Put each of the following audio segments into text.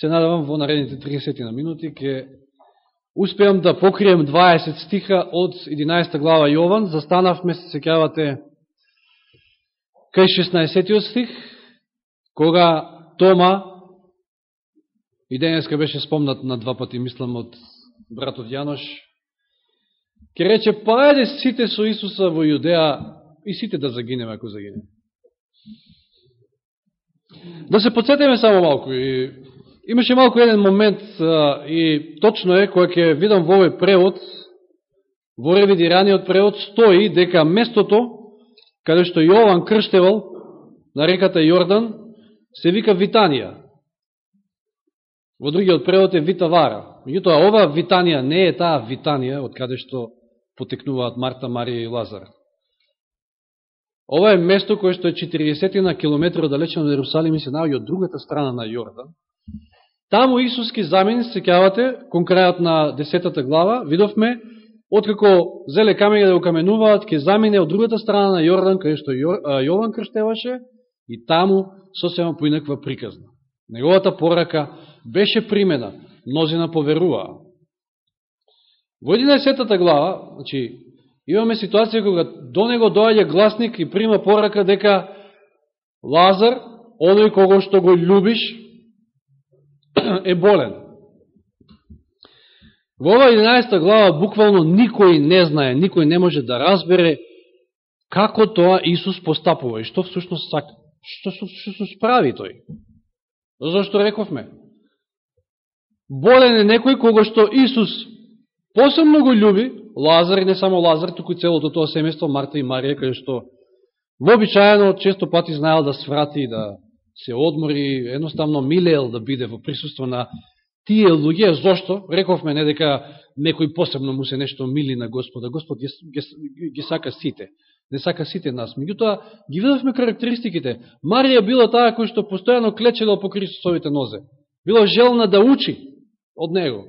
се надавам во наредните 30 на минути ќе успеам да покрием 20 стиха од 11 глава Јован. Застанавме, се сеќавате кај 16 стих, кога Тома, и денеска беше спомнат на два пати, мислам, од братот Јанош, ке рече, па еде сите со Исуса во Јудеа и сите да загинеме ако загинеме. Да се подсетиме само малку. И, имаше малку еден момент а, и точно е, која ќе видам во овој превод, во ревидираниот превод, стои дека местото каде што Јован крштевал на реката Јордан се вика Витанија. Во другиот превод е Витавара. Меѓутоа, ова Витанија не е таа Витанија од каде што потекнуваат Марта, Марија и Лазар. Ова е место кое што е 40 на километра далече од Иерусалим и се наоѓа од другата страна на Јордан. Таму Исус ки замени, секјавате, кон крајот на 10 глава, видовме, откако зеле камења да го каменуваат, ке замине од другата страна на Јордан, каде што Јован крштеваше, и таму сосема поинаква приказна. Неговата порака беше примена, мнозина поверуваа. Во 11 глава, значи, Имаме ситуација кога до него доаѓа гласник и прима порака дека Лазар, оној кого што го љубиш, е болен. Во ова 11 глава буквално никој не знае, никој не може да разбере како тоа Исус постапува и што всушност сака. Што се справи тој? Зашто рековме? Болен е некој кого што Исус посебно го љуби, Лазар и не само Лазар, туку целото тоа семејство, Марта и Марија, каде што вообичаено често пати знаел да сврати, да се одмори, едноставно милеел да биде во присуство на тие луѓе. Зошто? Рековме не дека некој посебно му се нешто мили на Господа. Господ ги, ги, ги сака сите. Не сака сите нас. Меѓутоа, ги видовме карактеристиките. Марија била таа кој што постојано клечела по Христосовите нозе. Била желна да учи од него.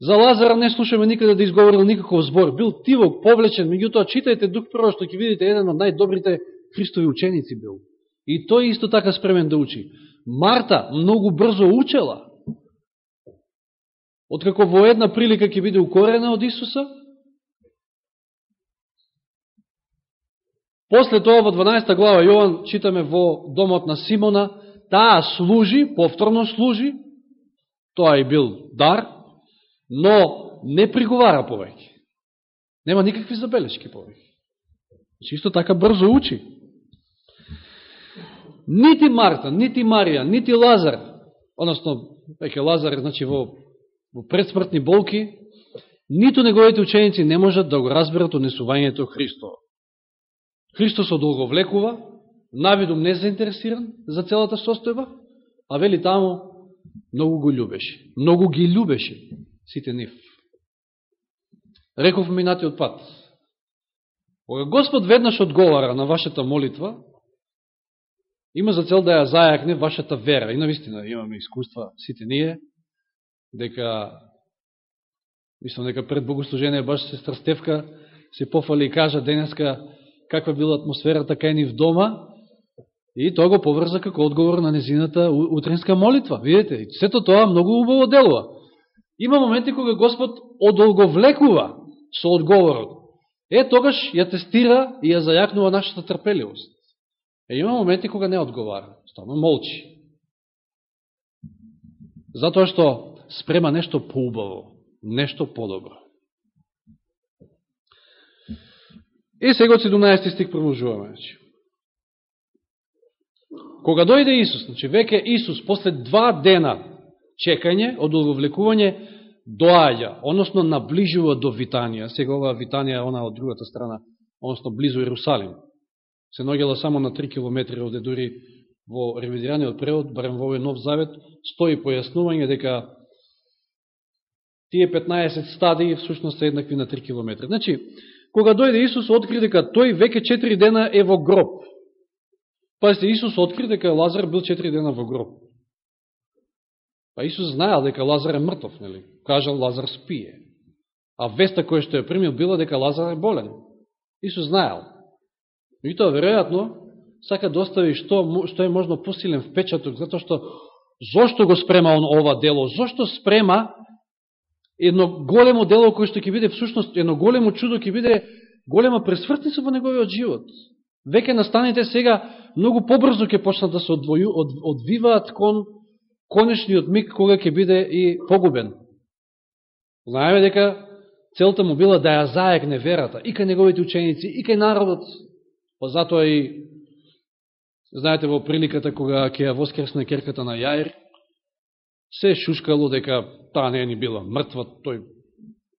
За Лазара не слушаме никаде да изговорил никаков збор. Бил тивок, повлечен, меѓутоа читајте дух прво што ќе видите еден од најдобрите Христови ученици бил. И тој исто така спремен да учи. Марта многу брзо учела. Откако во една прилика ќе биде укорена од Исуса, После тоа во 12 глава Јован читаме во домот на Симона, таа служи, повторно служи, тоа и бил дар, но не приговара повеќе. Нема никакви забелешки повеќе. Чисто исто така брзо учи. Нити Марта, нити Марија, нити Лазар, односно, веќе Лазар, значи, во, во предсмртни болки, ниту неговите ученици не можат да го разберат однесувањето Христово. Христос одолговлекува, навидум не заинтересиран за целата состојба, а вели таму, многу го љубеше. Многу ги љубеше сите нив. Реков минатиот пат. Кога Господ веднаш одговара на вашата молитва, има за цел да ја зајакне вашата вера. И навистина имаме искуства сите ние, дека мислам дека пред богослужение баш се Стевка се пофали и кажа денеска каква била атмосферата така кај ни в дома, и тоа го поврза како одговор на незината утринска молитва. Видите, сето тоа многу убаво делува. Има моменти кога Господ одолговлекува со одговорот. Е, тогаш ја тестира и ја зајакнува нашата трпеливост. Е, има моменти кога не одговара. Ставно молчи. Затоа што спрема нешто поубаво, нешто подобро. И сега од 17 стих продолжуваме. Значи. Кога дојде Исус, значи веќе Исус после два дена чекање, одолговлекување, доаѓа, односно наближува до Витанија. Сега оваа Витанија е она од другата страна, односно близу Иерусалим. Се ногела само на 3 километри оде дури во ревидираниот превод, барем во овој нов завет, стои појаснување дека тие 15 стадии всушност се еднакви на 3 километри. Значи, кога дојде Исус, откри дека тој веќе 4 дена е во гроб. Пазите, Исус откри дека Лазар бил 4 дена во гроб. Па Исус знаел дека Лазар е мртов, нели? Кажал Лазар спие. А веста која што ја примил била дека Лазар е болен. Исус знаел. И тоа веројатно сака да остави што, што е можно посилен впечаток, затоа што Зошто го спрема он ова дело? Зошто спрема едно големо дело кој што ќе биде всушност едно големо чудо ќе биде голема пресвртница во неговиот живот. Веќе настаните сега многу побрзо ќе почнат да се одвоју, од, одвиваат кон конечниот миг кога ќе биде и погубен. Знаеме дека целта му била да ја зајакне верата и кај неговите ученици, и кај народот. Па затоа и знаете во приликата кога ќе ја воскресне керката на Јаир, се шушкало дека таа не е ни била мртва, тој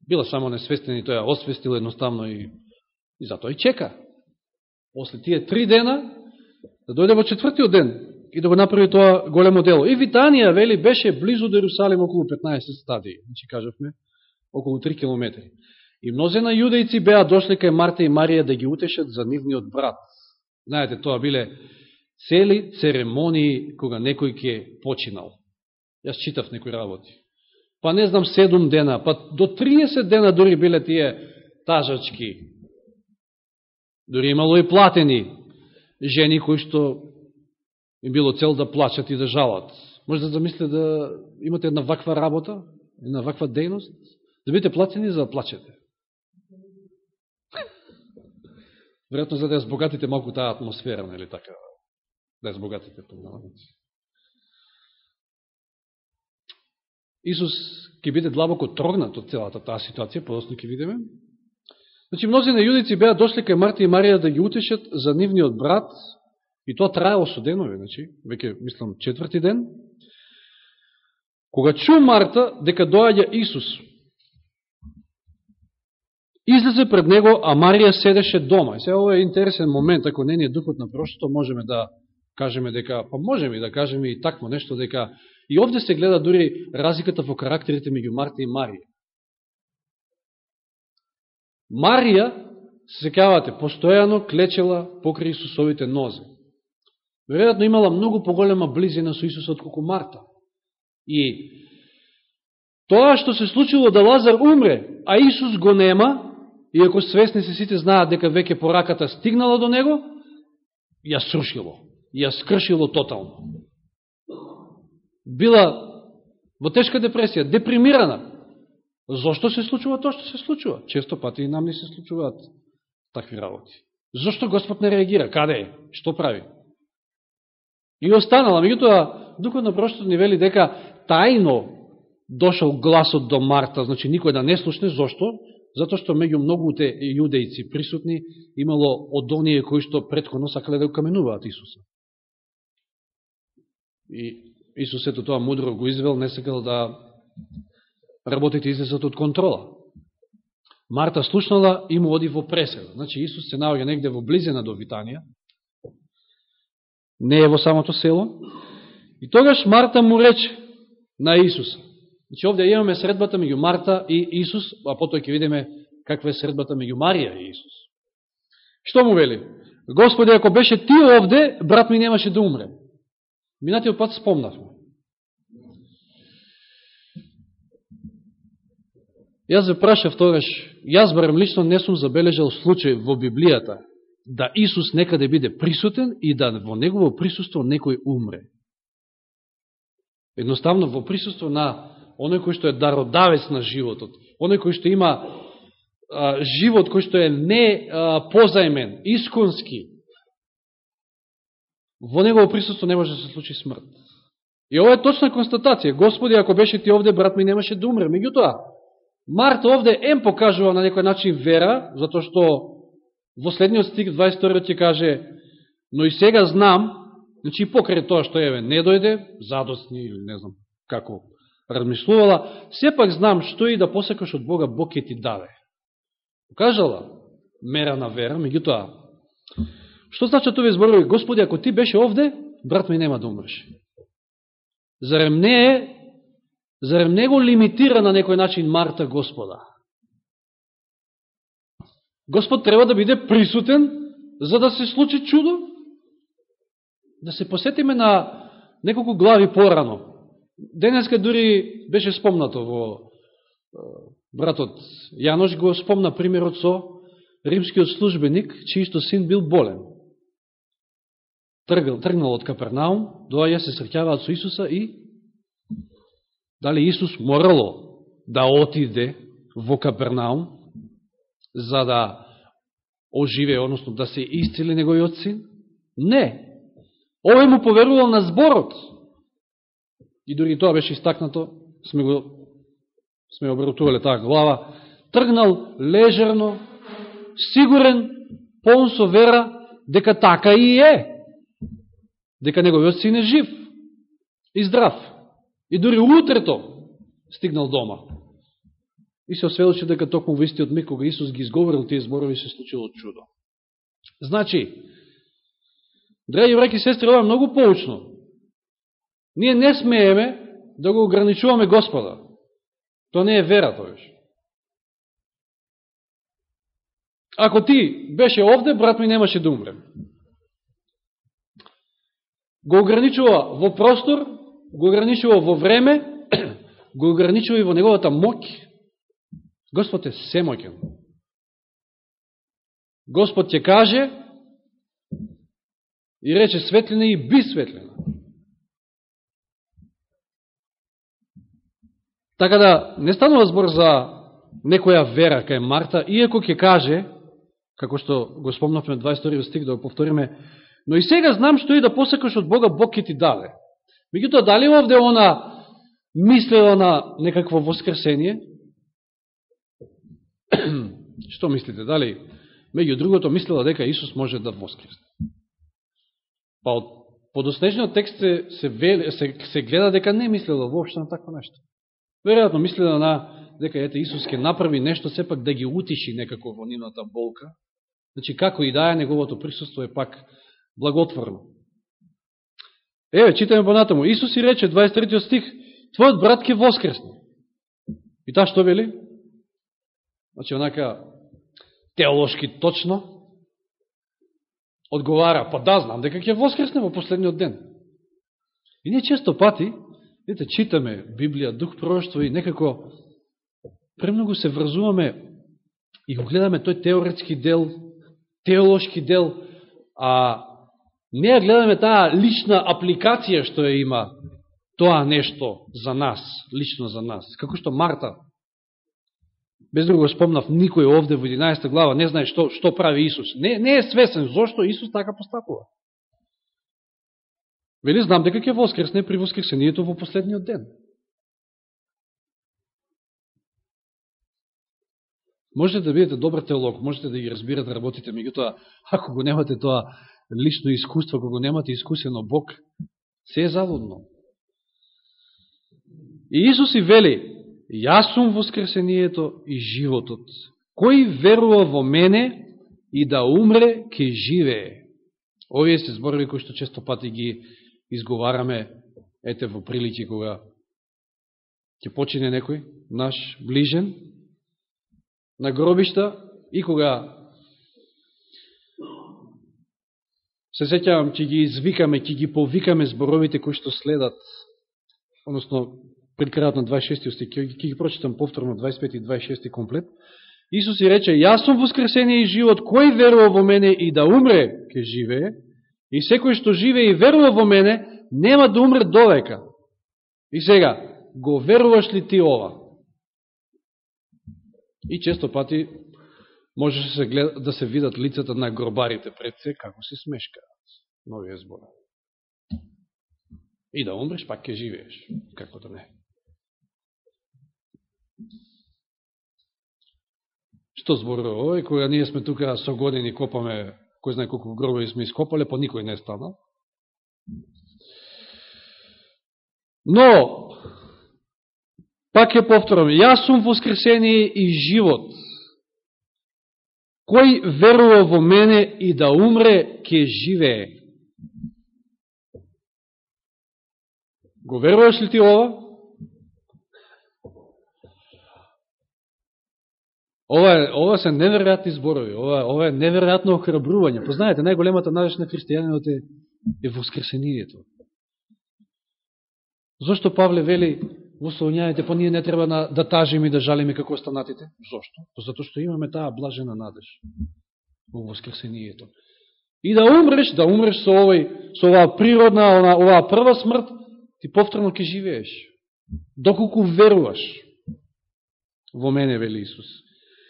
била само несвестен и тој ја освестил едноставно и, и затоа и чека. После тие три дена, да дојде во четвртиот ден и да го направи тоа големо дело. И Витанија, вели, беше близу до Иерусалим околу 15 стадии, значи кажавме, околу 3 километри. И мнозина јудејци беа дошли кај Марта и Марија да ги утешат за нивниот брат. Знаете, тоа биле цели церемонии кога некој ќе починал. Јас читав некои работи. Па не знам, 7 дена, па до 30 дена дори биле тие тажачки. Дори имало и платени жени кои што им било цел да плачат и да жалат. Може да замислите да имате една ваква работа, една ваква дејност, да бидете платени за да плачете. Веројатно за да ја збогатите малку таа атмосфера, нели така? Да ја збогатите по Исус ќе биде длабоко трогнат од целата таа ситуација, подосно ќе видиме. Значи, мнози на јудици беа дошли кај Марта и Марија да ги утешат за нивниот брат, и тоа траело со денови, значи, веќе, мислам, четврти ден. Кога чу Марта дека доаѓа Исус, излезе пред него, а Марија седеше дома. И сега ово е интересен момент, ако не ни е духот на прошлото, можеме да кажеме дека, па можеме да кажеме и такво нешто, дека и овде се гледа дури разликата во карактерите меѓу Марта и Марија. Марија, се секавате, постојано клечела покри Исусовите нозе. Веројатно имала многу поголема близина со Исусот отколку Марта. И тоа што се случило да Лазар умре, а Исус го нема, иако свесни се сите знаат дека веќе пораката стигнала до него, ја срушило, ја скршило тотално. Била во тешка депресија, депримирана. Зошто се случува тоа што се случува? Често пати и нам не се случуваат такви работи. Зошто Господ не реагира? Каде е? Што прави? И останала. Меѓутоа, духот на проштот ни вели дека тајно дошол гласот до Марта, значи никој да не слушне. Зошто? Затоа што меѓу многуте јудејци присутни имало од оние кои што предходно сакале да го каменуваат Исуса. И Исус ето тоа мудро го извел, не сакал да работите излезат од контрола. Марта слушнала и му оди во преседа. Значи Исус се наоѓа негде во близина до Витанија, не е во самото село. И тогаш Марта му рече на Исуса, Значи, овде имаме средбата меѓу Марта и Исус, а потоа ќе видиме каква е средбата меѓу Марија и Исус. Што му вели? Господи, ако беше ти овде, брат ми немаше да умре. Минатиот пат спомнавме. Јас ве прашав тогаш, јас барем лично не сум забележал случај во Библијата да Исус некаде биде присутен и да во негово присуство некој умре. Едноставно во присуство на оној кој што е дародавец на животот, оној кој што има а, живот кој што е не а, позајмен, исконски, во негово присутство не може да се случи смрт. И ова е точна констатација. Господи, ако беше ти овде, брат ми немаше да умре. Меѓутоа, Марта овде ем покажува на некој начин вера, затоа што во следниот стих 22 ќе каже, но и сега знам, значи покрај тоа што еве не дојде, задосни или не знам како размислувала, сепак знам што и да посекаш од Бога, Бог ќе ти даде. Покажала мера на вера, меѓутоа, што значи тоа зборови? Господи, ако ти беше овде, брат ми нема да умреш. Зарем не е, зарем не го лимитира на некој начин Марта Господа? Господ треба да биде присутен за да се случи чудо? Да се посетиме на неколку глави порано. Денеска дури беше спомнато во братот Јанош го спомна примерот со римскиот службеник, чијсто син бил болен. Тргнал, тргнал од Капернаум, доаја се срќаваат со Исуса и Дали Исус морало да отиде во Капернаум за да оживе, односно да се исцели неговиот син? Не. Овој му поверувал на зборот. И дори тоа беше истакнато, сме го сме обратувале таа глава, тргнал лежерно, сигурен, полн со вера, дека така и е. Дека неговиот син е жив и здрав. И дори утрето стигнал дома. И се осведочи дека токму во истиот миг кога Исус ги изговорил тие зборови се случило чудо. Значи, драги браки и сестри, ова е многу поучно. Ние не смееме да го ограничуваме Господа. Тоа не е вера, тојаш. Ако ти беше овде, брат ми немаше да умрем. Го ограничува во простор, го ограничува во време, го ограничува и во неговата моќ. Господ е семоќен. Господ ќе каже и рече светлина и би светлина. Така да, не станува збор за некоја вера кај Марта, иако ќе каже, како што го спомнавме 22 стих, да го повториме, но и сега знам што и да посекаш од Бога, Бог ќе ти даде. Меѓутоа, дали овде она мислела на некакво воскресение? Што мислите? Дали, меѓу другото, мислела дека Исус може да воскресне? Па од подоснежниот текст се, се, се, се гледа дека не мислела воопшто на такво нешто. Веројатно мислела на дека ете Исус ќе направи нешто сепак да ги утиши некако во нивната болка. Значи како и да е неговото присуство е пак благотворно. Еве, читаме понатаму. Исус и рече, 23 стих, Твојот брат ќе воскресне. И таа што вели? Значи, онака, теолошки точно, одговара, па да, знам дека ќе воскресне во последниот ден. И ние често пати, Дете, читаме Библија, Дух Пророќство и некако премногу се врзуваме и го гледаме тој теоретски дел, теолошки дел, а не ја гледаме таа лична апликација што ја има тоа нешто за нас, лично за нас. Како што Марта, без друго спомнав, никој овде во 11 глава не знае што, што прави Исус. Не, не е свесен зошто Исус така постапува. Вели, знам дека ќе воскресне при воскресението во последниот ден. Можете да бидете добар теолог, можете да ги разбирате, да работите, меѓутоа, ако го немате тоа лично искуство, ако го немате искусено Бог, се е залудно. И Исус и вели, јас сум воскресението и животот. Кој верува во мене и да умре, ке живее. Овие се зборови кои што често пати ги изговараме, ете во прилики кога ќе почине некој, наш ближен, на гробишта и кога се сеќавам, ќе ги извикаме, ќе ги повикаме зборовите кои што следат, односно пред крајот на 26 стих, ќе ги прочитам повторно 25 и 26 комплет. Исус и рече, јас сум воскресение и живот, кој верува во мене и да умре, ке живее, и секој што живее и верува во мене, нема да умре довека. И сега, го веруваш ли ти ова? И често пати можеше да се гледа, да се видат лицата на гробарите пред се, како се смешкаат новија збора. И да умреш, пак ќе живееш, како да не. Што зборува овој, кога ние сме тука со години копаме, кој знае колку гробови сме ископале, па никој не станал. Но, Пак ја повторам, јас сум воскресение и живот. Кој верува во мене и да умре, ќе живее. Го веруваш ли ти ова? Ова, е, ова се неверојатни зборови, ова, ова е неверојатно охрабрување. Познаете, најголемата надеж на христијанинот е, е воскресението. Зошто Павле вели, во Солуњаните, па ние не треба на, да тажиме и да жалиме како останатите. Зошто? Па зато што имаме таа блажена надеж во воскресението. И да умреш, да умреш со овој, со оваа природна, оваа прва смрт, ти повторно ќе живееш. Доколку веруваш во мене, вели Исус.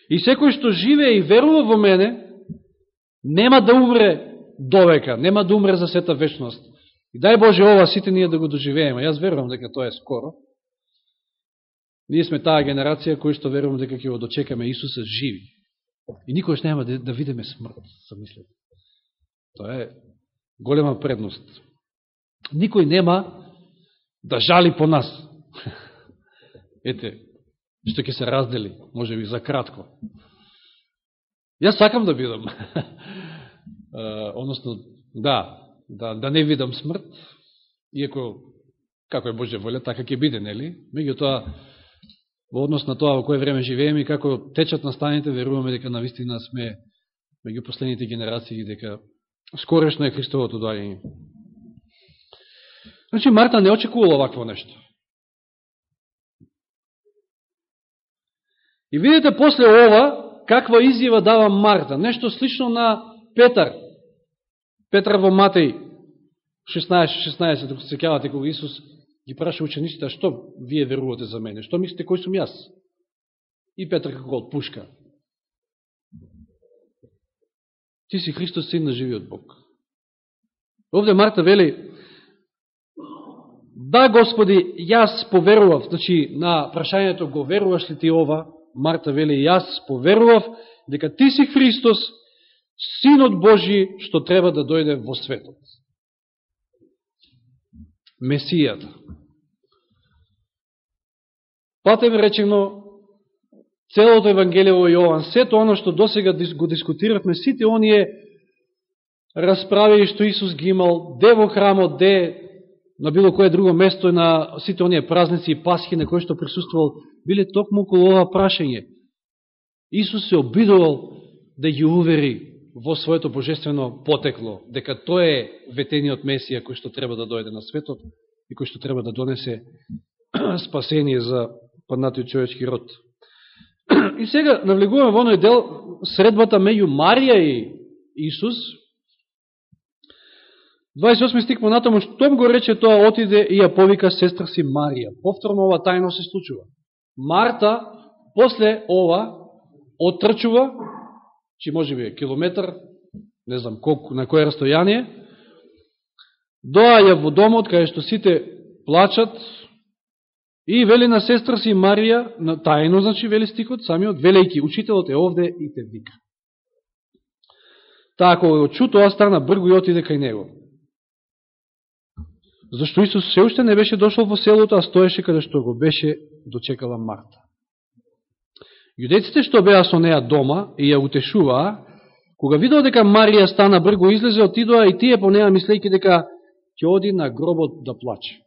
И секој што живее и верува во мене, нема да умре довека, нема да умре за сета вечност. И дај Боже ова сите ние да го доживееме. Јас верувам дека тоа е скоро. Ние сме таа генерација која што верувам дека ќе го дочекаме Исуса живи. И никош нема да, да видиме смрт, замислете. Тоа е голема предност. Никој нема да жали по нас. Ете, што ќе се раздели, може би за кратко. Јас сакам да бидам. Односно, да, да, да не видам смрт, иако, како е Божја воля, така ќе биде, нели? тоа, во однос на тоа во кој време живееме и како течат настаните, веруваме дека на вистина сме меѓу последните генерации и дека скорешно е Христовото доаѓање. Значи, Марта не очекувала вакво нешто. И видите после ова, каква изјава дава Марта. Нешто слично на Петар. Петар во Матеј 16-16, докато се кјавате кога Исус ги праша учениците, што вие верувате за мене? Што мислите, кој сум јас? И Петар како отпушка. Ти си Христос, син на живиот Бог. Овде Марта вели, да, Господи, јас поверував, значи на прашањето го веруваш ли ти ова, Марта вели, јас поверував дека ти си Христос, Синот Божи, што треба да дојде во светот. Месијата. Патем речено, целото Евангелие во Јован, сето оно што досега го дискутиравме, сите оние расправи што Исус ги имал, де во храмот, де на било кое друго место на сите оние празници и пасхи на кои што присуствувал, биле токму околу ова прашање. Исус се обидувал да ги увери во своето божествено потекло, дека тој е ветениот Месија кој што треба да дојде на светот и кој што треба да донесе спасение за паднатиот човечки род. И сега навлегуваме во оној дел средбата меѓу Марија и Исус. 28 стик понатаму, штом го рече тоа, отиде и ја повика сестра си Марија. Повторно ова тајно се случува. Марта, после ова, отрчува чи може би километар, не знам колку, на кое растојание, доаја во домот, кај што сите плачат, и вели на сестра си Марија, на тајно, значи, вели стикот, самиот, велејки, учителот е овде и те вика. Таа кога го чу, тоа стана бргу и отиде кај него. Зашто Исус се уште не беше дошол во селото, а стоеше каде што го беше дочекала Марта. Јудеците што беа со неа дома и ја утешуваа, кога видоа дека Марија стана брго излезе, отидоа и тие по неа мислејќи дека ќе оди на гробот да плаче.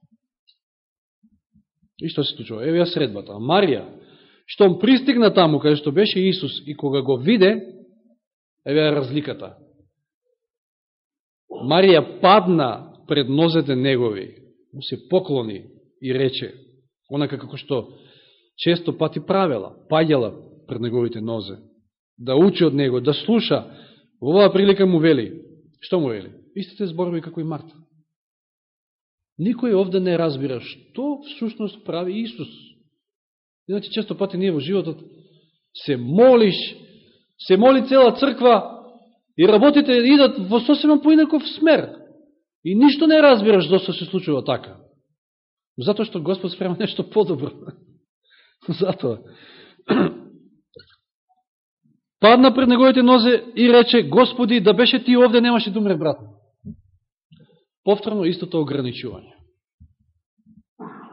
И што се случува? Еве ја средбата. Марија, штом пристигна таму каде што беше Исус и кога го виде, еве ја разликата. Марија падна пред нозете негови, му се поклони и рече, онака како што често пати правела, паѓала пред неговите нозе, да учи од него, да слуша. Во оваа прилика му вели, што му вели? Истите зборови како и Марта. Никој овде не разбира што всушност прави Исус. Иначе често пати ние во животот се молиш, се моли цела црква и работите идат во сосема поинаков смер. И ништо не разбираш зашто се случува така. Затоа што Господ спрема нешто подобро. Затоа. Падна пред неговите нозе и рече, Господи, да беше ти овде, немаше да умре брат. Повторно истото ограничување.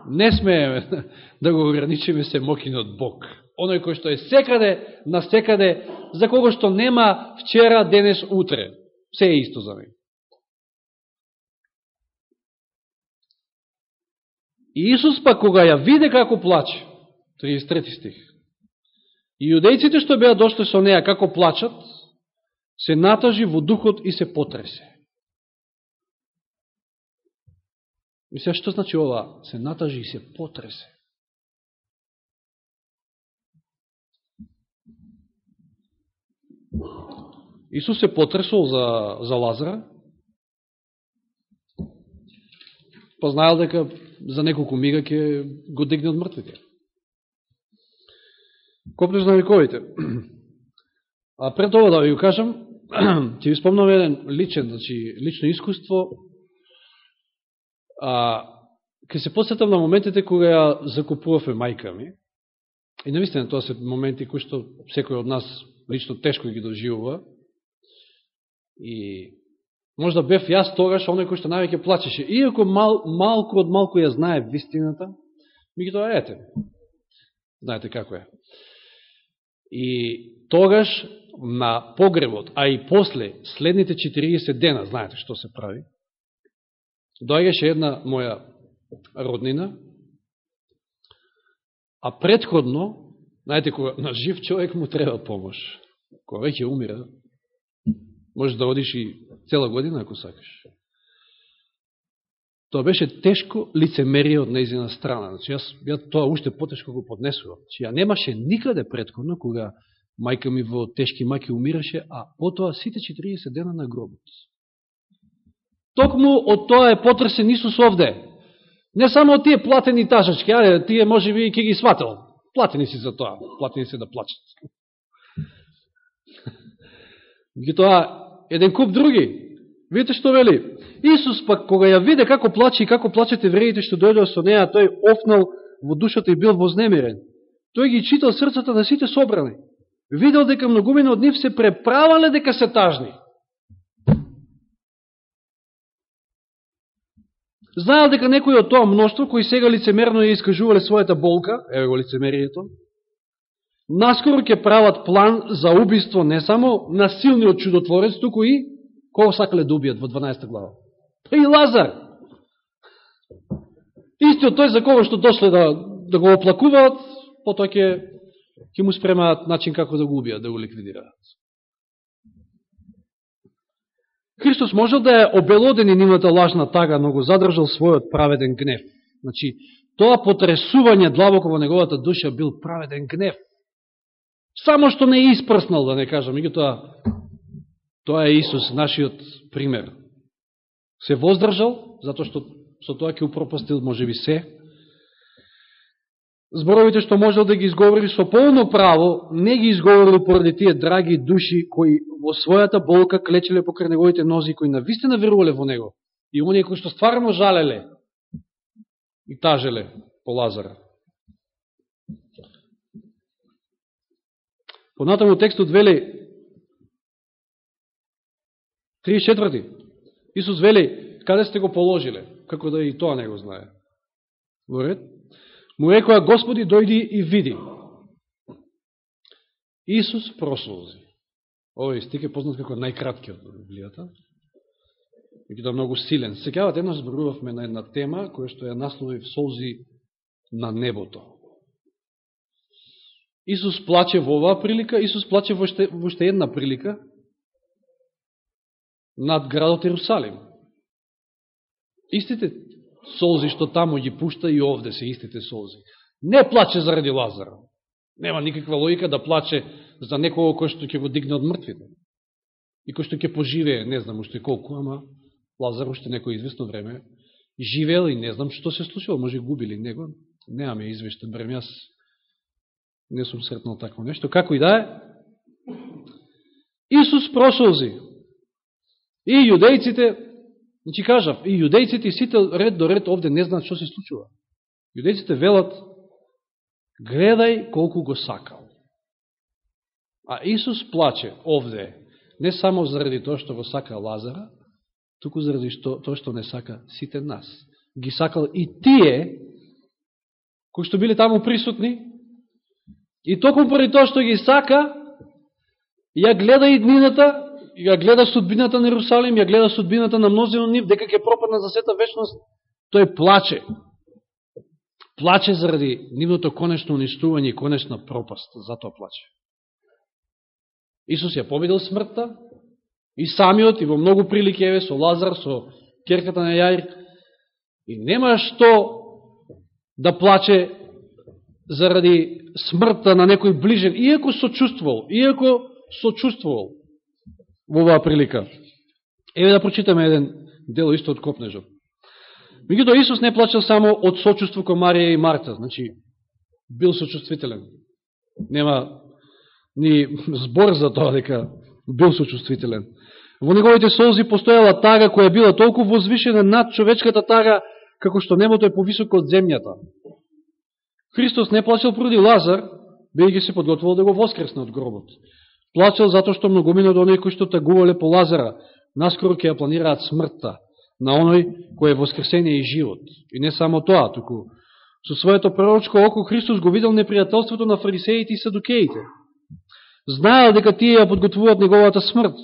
Не смееме да го ограничиме се мокинот Бог. Оној кој што е секаде, на секаде, за кого што нема вчера, денес, утре. Се е исто за мене. И Исус па кога ја виде како плаче, 33 стих. И јудејците што беа дошли со неа како плачат, се натажи во духот и се потресе. И се што значи ова? Се натажи и се потресе. Исус се потресол за, за Лазара, па знаел дека за неколку мига ќе го дигне од мртвите. Копнеш на вековите. А пред ова да ви го кажам, ќе ви спомнам еден личен, значи, лично искуство. А, ке се посетам на моментите кога ја закупувавме мајка ми. И наистина тоа се моменти кои што секој од нас лично тешко ги доживува. И Можда бев јас тогаш оној кој што највеќе плачеше. Иако мал, малку од малку ја знае вистината, ми ги тоа ете. Знаете како е. И тогаш на погребот, а и после следните 40 дена, знаете што се прави, дојгаше една моја роднина, а предходно, знаете, кога на жив човек му треба помош. Кога веќе умира, може да одиш и цела година, ако сакаш. Тоа беше тешко лицемерие од неизина страна. Значи, јас, ја тоа уште потешко го поднесувам. Значи, ја немаше никаде предходно, кога мајка ми во тешки маки умираше, а потоа сите 40 дена на гробот. Токму од тоа е потресен Исус овде. Не само од тие платени ташачки, а тие може би ќе ги сватал. Платени си за тоа, платени си да плачат. Ги тоа еден куп други. Видите што вели? Исус пак кога ја виде како плаче и како плачете вредите што дојдоа со неа, тој офнал во душата и бил вознемирен. Тој ги читал срцата на сите собрани. Видел дека многумина од нив се преправале дека се тажни. Знаел дека некои од тоа мноштво, кои сега лицемерно ја искажувале својата болка, еве го лицемерието, наскоро ќе прават план за убиство не само на силниот чудотворец, туку и кого сакале да убијат во 12 глава. Па и Лазар. Истиот тој за кого што дошле да, да го оплакуваат, потоа ќе, ќе му спремаат начин како да го убијат, да го ликвидираат. Христос можел да е обелоден и нивната лажна тага, но го задржал својот праведен гнев. Значи, тоа потресување длабоко во неговата душа бил праведен гнев. Само што не е испрснал, да не кажам, Меѓутоа, тоа, тоа е Исус, нашиот пример. Се воздржал, затоа што со тоа ќе упропастил може би се. Зборовите што можел да ги изговори со полно право, не ги изговорил поради тие драги души кои во својата болка клечеле покрај неговите нози, кои навистина верувале во него. И оние кои што стварно жалеле и тажеле по Лазара. Понатаму текстот вели 34. Исус вели, каде сте го положиле? Како да и тоа не го знае. Во ред? Му рекоа, Господи, дојди и види. Исус прослози. Овој стик е познат како најкраткиот од Библијата. И многу силен. Секават еднаш зборувавме на една тема, која што ја насловив солзи на небото. Исус плаче во оваа прилика, Исус плаче во уште, во една прилика над градот Иерусалим. Истите солзи што таму ги пушта и овде се истите солзи. Не плаче заради Лазар. Нема никаква логика да плаче за некого кој што ќе го дигне од мртвите. И кој што ќе поживее, не знам уште колку, ама Лазар уште некој известно време живеел и не знам што се случило, може губили него. Немаме извештен време, јас не сум сретнал такво нешто. Како и да е, Исус прошолзи. И јудејците, значи кажав, и јудејците и сите ред до ред овде не знаат што се случува. Јудејците велат, гледај колку го сакал. А Исус плаче овде, не само заради тоа што го сака Лазара, туку заради што, тоа што не сака сите нас. Ги сакал и тие, кои што биле таму присутни, И токму поради тоа што ги сака, ја гледа и днината, ја гледа судбината на Иерусалим, ја гледа судбината на мнозина нив, дека ќе пропадна за сета вечност, тој плаче. Плаче заради нивното конечно уништување и конечна пропаст, затоа плаче. Исус ја победил смртта, и самиот, и во многу прилики, еве, со Лазар, со керката на Јаир, и нема што да плаче заради смртта на некој ближен, иако сочувствувал, иако сочувствувал во оваа прилика. Еве да прочитаме еден дел исто од Копнежот. Меѓутоа Исус не плачел само од сочувство кон Марија и Марта, значи бил сочувствителен. Нема ни збор за тоа дека бил сочувствителен. Во неговите солзи постојала тага која била толку возвишена над човечката тага, како што небото е повисоко од земјата. Христос не плачел поради Лазар, бејќи се подготвувал да го воскресне од гробот. Плачел затоа што многумина од оние кои што тагувале по Лазара, наскоро ќе ја планираат смртта на оној кој е воскресение и живот. И не само тоа, туку со своето пророчко око Христос го видел непријателството на фарисеите и садукеите. Знаел дека тие ја подготвуваат неговата смрт.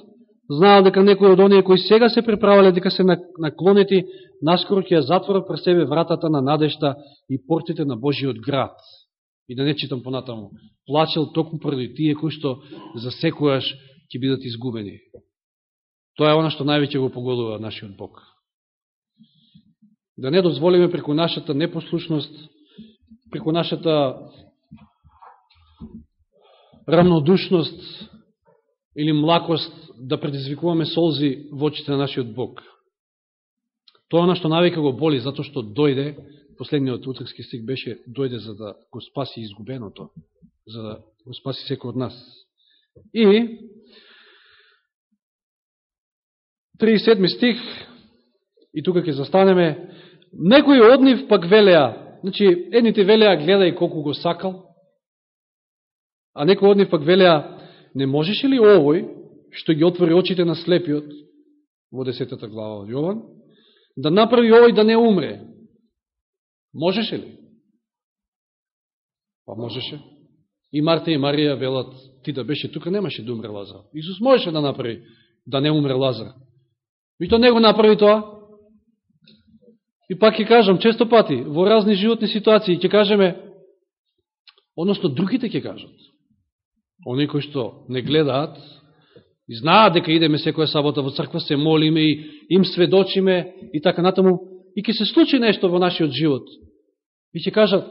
Знаел дека некои од оние кои сега се преправале дека се наклонети, наскоро ќе ја затворат пред себе вратата на надежта и портите на Божиот град. И да не читам понатаму. Плачел токму преди тие кои што за секојаш ќе бидат изгубени. Тоа е она што највеќе го поголува нашиот Бог. Да не дозволиме преку нашата непослушност, преку нашата рамнодушност или млакост да предизвикуваме солзи во очите на нашиот Бог. Тоа на што навека го боли, затоа што дојде, последниот утрекски стик беше, дојде за да го спаси изгубеното, за да го спаси секој од нас. И 37 стих, и тука ќе застанеме, некои од нив пак велеа, значи, едните велеа гледај колку го сакал, А некој од нив пак велеа, не можеше ли овој, што ги отвори очите на слепиот, во десетата глава од Јован, да направи овој да не умре? Можеше ли? Па можеше. И Марта и Марија велат, ти да беше тука, немаше да умре Лазар. Исус можеше да направи да не умре Лазар. И то не го направи тоа. И пак ќе кажам, често пати, во разни животни ситуации, ќе кажеме, односно другите ќе кажат, Они кои што не гледаат и знаат дека идеме секоја сабота во црква, се молиме и им сведочиме и така натаму, и ќе се случи нешто во нашиот живот. И ќе кажат,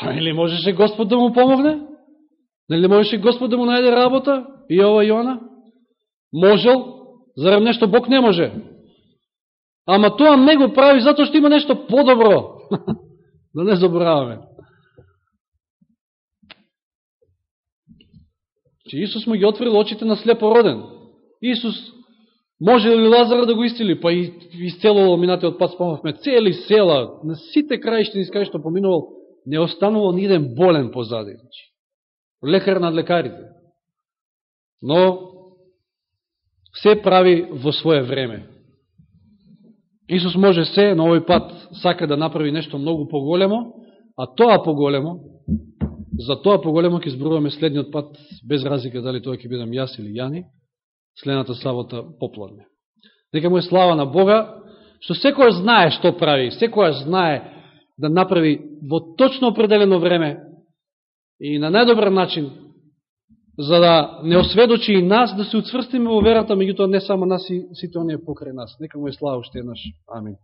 па или можеше Господ да му помогне? Нели можеше Господ да му најде работа? И ова и она? Можел? Зарем нешто Бог не може? Ама тоа не го прави затоа што има нешто подобро. да не забораваме. Че Исус му ги отворил очите на слепороден. Исус може ли Лазара да го исцели? Па и исцелувал минатиот пат спомнавме цели села, на сите краищини кај што поминувал, не останувал ни еден болен позади. Значи, лекар над лекарите. Но се прави во свое време. Исус може се, на овој пат сака да направи нешто многу поголемо, а тоа поголемо За тоа поголемо ќе зборуваме следниот пат, без разлика дали тоа ќе бидам јас или Јани, следната сабота попладне. Нека му е слава на Бога, што секој знае што прави, секој знае да направи во точно определено време и на најдобар начин, за да не осведочи и нас да се уцврстиме во верата, меѓутоа не само нас и сите оние покрај нас. Нека му е слава уште еднаш. Амин.